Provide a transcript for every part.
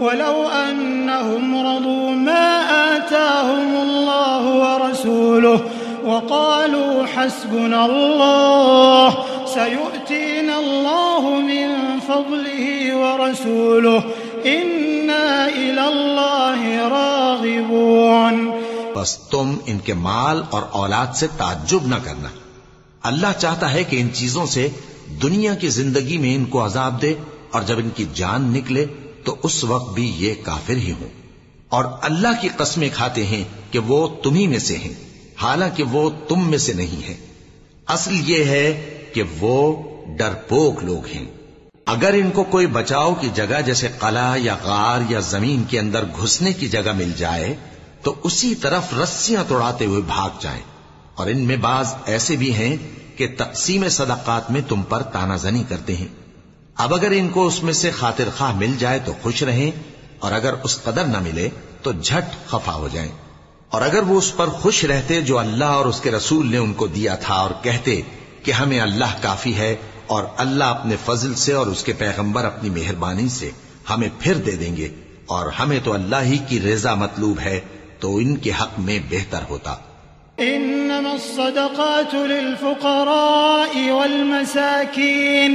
ولو أنهم رضوا ما آتاهم الله ورسوله وقالوا حسبنا الله، سيؤتينا الله من فضله ورسوله، إنا إلى الله راغبون. بس تم ان کے مال اور اولاد سے تعجب نہ کرنا۔ اللہ چاہتا ہے کہ ان چیزوں سے دنیا کی زندگی میں ان کو عذاب دے اور جب ان کی جان نکلے تو اس وقت بھی یہ کافر ہی ہوں۔ اور اللہ کی قسمیں کھاتے ہیں کہ وہ تمہیں میں سے ہیں، حالانکہ وہ تم میں سے نہیں ہیں۔ اصل یہ ہے کہ وہ ڈرپوک لوگ ہیں۔ اگر ان کو کوئی بچاؤ کی جگہ جیسے قلعہ یا غار یا زمین کے اندر گھسنے کی جگہ مل جائے، تو اسی طرف رسیاں توڑاتے ہوئے بھاگ جائیں۔ اور ان میں بعض ایسے بھی ہیں کہ تقسیم صدقات میں تم پر تانا زنی کرتے ہیں۔ اب اگر ان کو اس میں سے خاطر خواہ مل جائے تو خوش رہیں، اور اگر اس قدر نہ ملے تو جھٹ خفا ہو جائیں۔ اور اگر وہ اس پر خوش رہتے جو اللہ اور اس کے رسول نے ان کو دیا تھا اور کہتے کہ ہمیں اللہ کافی ہے اور اللہ اپنے فضل سے اور اس کے پیغمبر اپنی مہربانی سے ہمیں پھر دے دیں گے، اور ہمیں تو اللہ ہی کی رضا مطلوب ہے، تو ان کے حق میں بہتر ہوتا۔ إنما الصدقات للفقراء والمساكين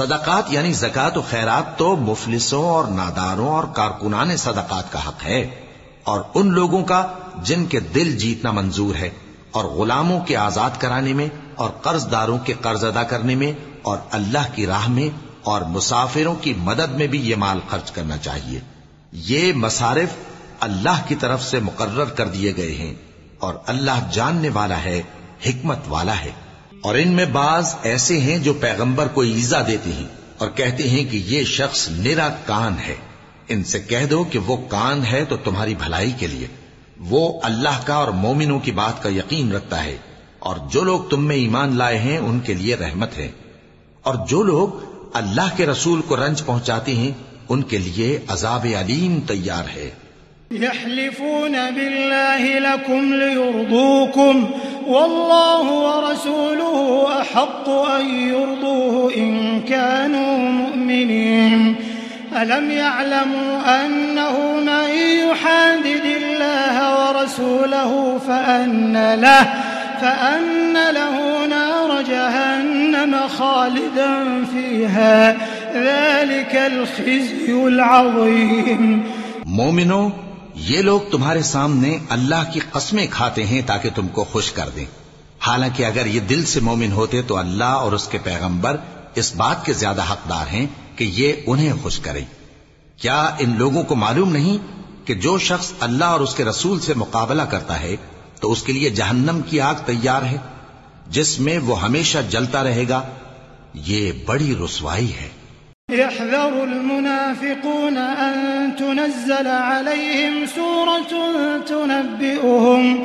صدقات یعنی زکات و خیرات تو مفلسوں اور ناداروں اور کارکنان صدقات کا حق ہے اور ان لوگوں کا جن کے دل جیتنا منظور ہے اور غلاموں کے آزاد کرانے میں اور قرض داروں کے قرض ادا کرنے میں اور اللہ کی راہ میں اور مسافروں کی مدد میں بھی یہ مال خرچ کرنا چاہیے۔ یہ مصارف اللہ کی طرف سے مقرر کر دیے گئے ہیں اور اللہ جاننے والا ہے، حکمت والا ہے۔ اور ان میں بعض ایسے ہیں جو پیغمبر کو ایزا دیتے ہیں اور کہتے ہیں کہ یہ شخص نرا کان ہے۔ ان سے کہہ دو کہ وہ کان ہے تو تمہاری بھلائی کے لیے۔ وہ اللہ کا اور مومنوں کی بات کا یقین رکھتا ہے۔ اور جو لوگ تم میں ایمان لائے ہیں، ان کے لیے رحمت ہے۔ اور جو لوگ اللہ کے رسول کو رنج پہنچاتے ہیں، ان کے لیے عذاب علیم تیار ہے۔ يحلفون بالله لكم ليرضوكم، والله ورسوله أحق أن يرضوه إن كانوا مؤمنين. ألم يعلموا أنه من يحادد الله ورسوله فأن له فأن له نار جهنم خالدا فيها. ذلك الخزي العظيم. مومنوں یہ لوگ تمہارے سامنے اللہ کی قسمیں کھاتے ہیں تاکہ تم کو خوش کر دیں۔ حالانکہ اگر یہ دل سے مومن ہوتے تو اللہ اور اس کے پیغمبر اس بات کے زیادہ حقدار ہیں کہ یہ انہیں خوش کریں۔ کیا ان لوگوں کو معلوم نہیں کہ جو شخص اللہ اور اس کے رسول سے مقابلہ کرتا ہے تو اس کے لیے جہنم کی آگ تیار ہے جس میں وہ ہمیشہ جلتا رہے گا؟ یہ بڑی رسوائی ہے۔ يحذر المنافقون أن تنزل عليهم سورة تنبئهم,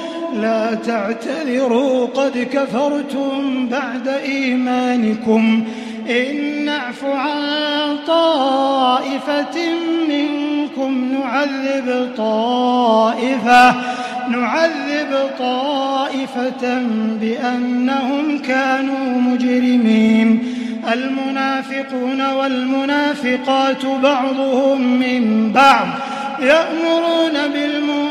لا تعتذروا، قد كفرتم بعد إيمانكم. إن نعف عن طائفة منكم، نعذب طائفة نعذب طائفة بأنهم كانوا مجرمين. المنافقون والمنافقات بعضهم من بعض، يأمرون بالمنافقين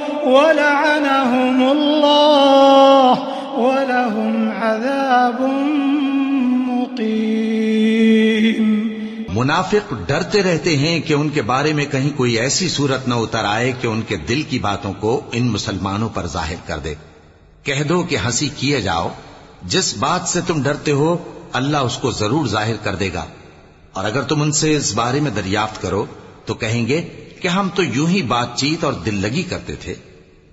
ولعنهم الله ولهم عذاب مقيم. منافق ڈرتے رہتے ہیں کہ ان کے بارے میں کہیں کوئی ایسی صورت نہ اتر آئے کہ ان کے دل کی باتوں کو ان مسلمانوں پر ظاہر کر دے۔ کہہ دو کہ ہنسی کیے جاؤ۔ جس بات سے تم ڈرتے ہو، اللہ اس کو ضرور ظاہر کر دے گا۔ اور اگر تم ان سے اس بارے میں دریافت کرو، تو کہیں گے کہ ہم تو یوں ہی بات چیت اور دل لگی کرتے تھے۔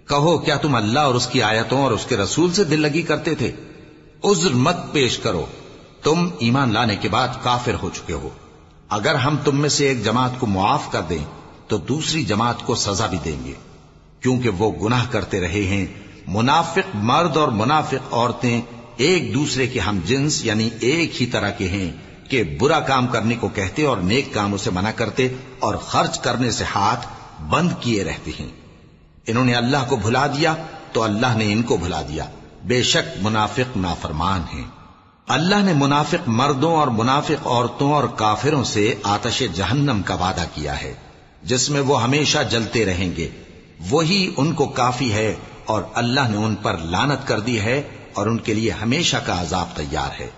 کہو، کیا تم اللہ اور اس کی آیتوں اور اس کے رسول سے دل لگی کرتے تھے؟ عذر مت پیش کرو۔ تم ایمان لانے کے بعد کافر ہو چکے ہو۔ اگر ہم تم میں سے ایک جماعت کو معاف کر دیں، تو دوسری جماعت کو سزا بھی دیں گے۔ کیونکہ وہ گناہ کرتے رہے ہیں۔ منافق مرد اور منافق عورتیں ایک دوسرے کے ہم جنس یعنی ایک ہی طرح کے ہیں کہ برا کام کرنے کو کہتے اور نیک کاموں سے منع کرتے اور خرچ کرنے سے ہاتھ بند کیے رہتے ہیں۔ انہوں نے اللہ کو بھلا دیا تو اللہ نے ان کو بھلا دیا۔ بے شک منافق نافرمان ہیں۔ اللہ نے منافق مردوں اور منافق عورتوں اور کافروں سے آتش جہنم کا وعدہ کیا ہے، جس میں وہ ہمیشہ جلتے رہیں گے۔ وہی ان کو کافی ہے اور اللہ نے ان پر لانت کر دی ہے اور ان کے لیے ہمیشہ کا عذاب تیار ہے۔